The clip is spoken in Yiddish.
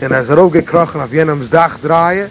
in er rog gekrochen auf jenem dach draie